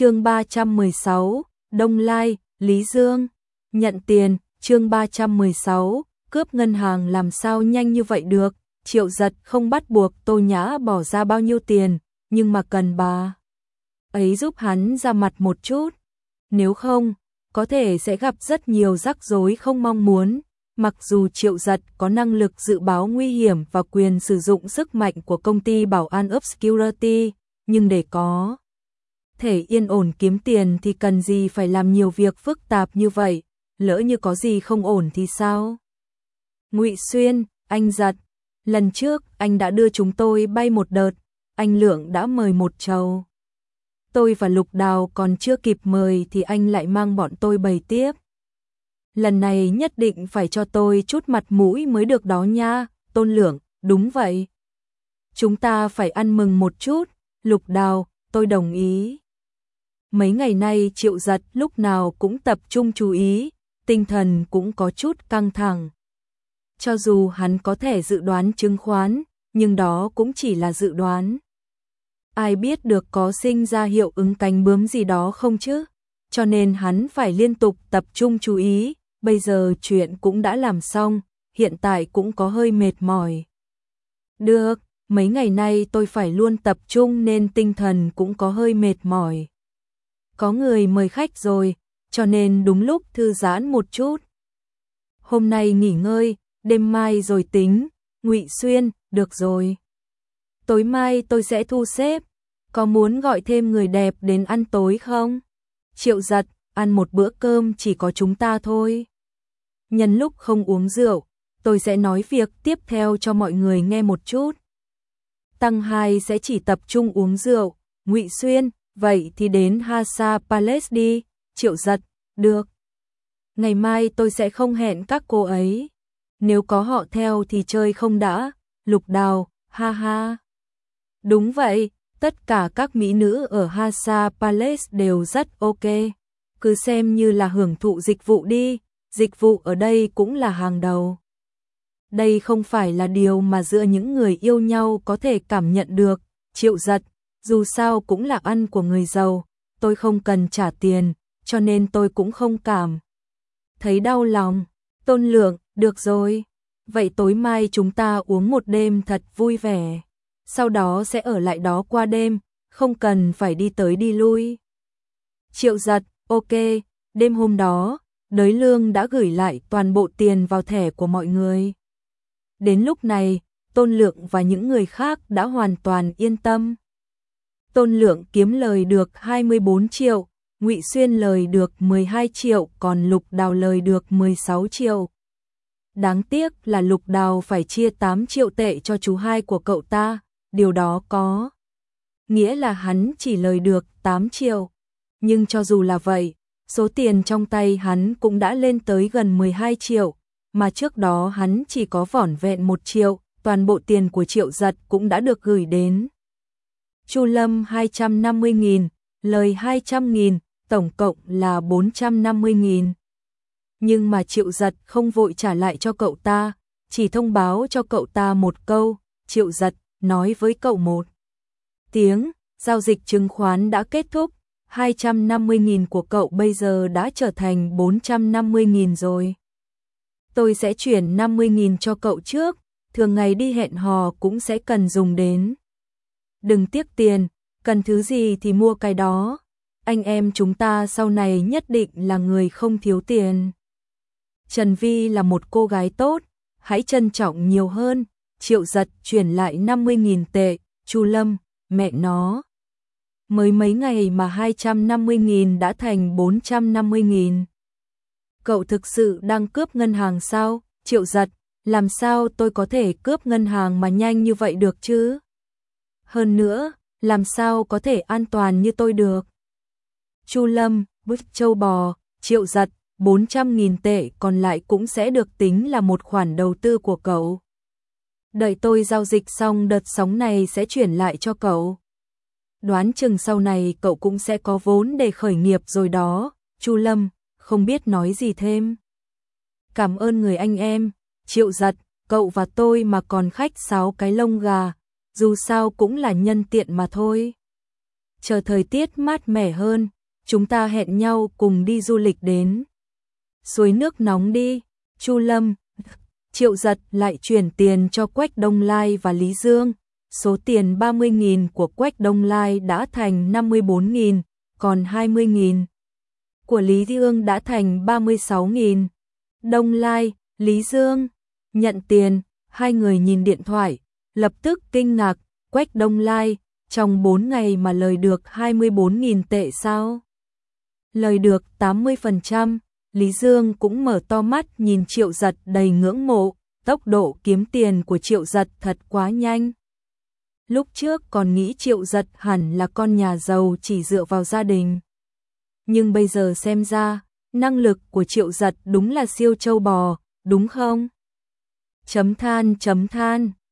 chương 316, Đông Lai, Lý Dương, nhận tiền, chương 316, cướp ngân hàng làm sao nhanh như vậy được, triệu giật không bắt buộc Tô Nhã bỏ ra bao nhiêu tiền, nhưng mà cần bà ấy giúp hắn ra mặt một chút, nếu không, có thể sẽ gặp rất nhiều rắc rối không mong muốn. Mặc dù triệu giật có năng lực dự báo nguy hiểm và quyền sử dụng sức mạnh của công ty bảo an Obscurity, nhưng để có thể yên ổn kiếm tiền thì cần gì phải làm nhiều việc phức tạp như vậy, lỡ như có gì không ổn thì sao? Ngụy Xuyên, anh giật, lần trước anh đã đưa chúng tôi bay một đợt, anh Lượng đã mời một trầu. Tôi và Lục Đào còn chưa kịp mời thì anh lại mang bọn tôi bày tiếp. Lần này nhất định phải cho tôi chút mặt mũi mới được đó nha, Tôn Lượng, đúng vậy. Chúng ta phải ăn mừng một chút, Lục Đào, tôi đồng ý. Mấy ngày nay Triệu Giật lúc nào cũng tập trung chú ý, tinh thần cũng có chút căng thẳng. Cho dù hắn có thể dự đoán chứng khoán, nhưng đó cũng chỉ là dự đoán. Ai biết được có sinh ra hiệu ứng cánh bướm gì đó không chứ? Cho nên hắn phải liên tục tập trung chú ý, bây giờ chuyện cũng đã làm xong, hiện tại cũng có hơi mệt mỏi. Được, mấy ngày nay tôi phải luôn tập trung nên tinh thần cũng có hơi mệt mỏi. Có người mời khách rồi, cho nên đúng lúc thư giãn một chút. Hôm nay nghỉ ngơi, đêm mai rồi tính, Ngụy Xuyên, được rồi. Tối mai tôi sẽ thu xếp, có muốn gọi thêm người đẹp đến ăn tối không? Triệu giật, ăn một bữa cơm chỉ có chúng ta thôi. Nhân lúc không uống rượu, tôi sẽ nói việc tiếp theo cho mọi người nghe một chút. Tăng 2 sẽ chỉ tập trung uống rượu, Ngụy Xuyên, vậy thì đến Hasa Palace đi, Triệu giật, được. Ngày mai tôi sẽ không hẹn các cô ấy. Nếu có họ theo thì chơi không đã, lục đào, ha ha. Đúng vậy, tất cả các mỹ nữ ở Hasa Palace đều rất ok. Cứ xem như là hưởng thụ dịch vụ đi, dịch vụ ở đây cũng là hàng đầu. Đây không phải là điều mà giữa những người yêu nhau có thể cảm nhận được, triệu giật, dù sao cũng là ăn của người giàu, tôi không cần trả tiền, cho nên tôi cũng không cảm. Thấy đau lòng, tôn lượng, được rồi, vậy tối mai chúng ta uống một đêm thật vui vẻ sau đó sẽ ở lại đó qua đêm, không cần phải đi tới đi lui. Triệu giật, ok, đêm hôm đó, đới lương đã gửi lại toàn bộ tiền vào thẻ của mọi người. Đến lúc này, Tôn Lượng và những người khác đã hoàn toàn yên tâm. Tôn Lượng kiếm lời được 24 triệu, Ngụy Xuyên lời được 12 triệu, còn Lục Đào lời được 16 triệu. Đáng tiếc là Lục Đào phải chia 8 triệu tệ cho chú hai của cậu ta, điều đó có nghĩa là hắn chỉ lời được 8 triệu. Nhưng cho dù là vậy, số tiền trong tay hắn cũng đã lên tới gần 12 triệu, mà trước đó hắn chỉ có vỏn vẹn 1 triệu, toàn bộ tiền của triệu giật cũng đã được gửi đến. Chu Lâm 250.000, lời 200.000, tổng cộng là 450.000. Nhưng mà triệu giật không vội trả lại cho cậu ta, chỉ thông báo cho cậu ta một câu, triệu giật, nói với cậu một tiếng, giao dịch chứng khoán đã kết thúc, 250.000 của cậu bây giờ đã trở thành 450.000 rồi. Tôi sẽ chuyển 50.000 cho cậu trước, thường ngày đi hẹn hò cũng sẽ cần dùng đến. Đừng tiếc tiền, cần thứ gì thì mua cái đó. Anh em chúng ta sau này nhất định là người không thiếu tiền. Trần Vi là một cô gái tốt, hãy trân trọng nhiều hơn, Triệu giật chuyển lại 50.000 tệ, Chu Lâm, mẹ nó. Mới mấy ngày mà 250.000 đã thành 450.000. Cậu thực sự đang cướp ngân hàng sao? Triệu giật, làm sao tôi có thể cướp ngân hàng mà nhanh như vậy được chứ? Hơn nữa, làm sao có thể an toàn như tôi được? Chu Lâm, bức châu bò, triệu giật, 400.000 tệ còn lại cũng sẽ được tính là một khoản đầu tư của cậu. Đợi tôi giao dịch xong đợt sóng này sẽ chuyển lại cho cậu. Đoán chừng sau này cậu cũng sẽ có vốn để khởi nghiệp rồi đó, Chu Lâm, không biết nói gì thêm. Cảm ơn người anh em, triệu giật, cậu và tôi mà còn khách sáo cái lông gà, dù sao cũng là nhân tiện mà thôi. chờ thời tiết mát mẻ hơn, chúng ta hẹn nhau cùng đi du lịch đến. Suối nước nóng đi, Chu Lâm, Triệu giật lại chuyển tiền cho Quách Đông Lai và Lý Dương. Số tiền 30.000 của Quách Đông Lai đã thành 54.000, còn 20.000 của Lý Dương đã thành 36.000. Đông Lai, Lý Dương, nhận tiền, hai người nhìn điện thoại, lập tức kinh ngạc, Quách Đông Lai, trong 4 ngày mà lời được 24.000 tệ sao? Lời được 80%, Lý Dương cũng mở to mắt nhìn triệu giật đầy ngưỡng mộ, tốc độ kiếm tiền của triệu giật thật quá nhanh. Lúc trước còn nghĩ triệu giật hẳn là con nhà giàu chỉ dựa vào gia đình. Nhưng bây giờ xem ra, năng lực của triệu giật đúng là siêu châu bò, đúng không? Chấm than chấm than.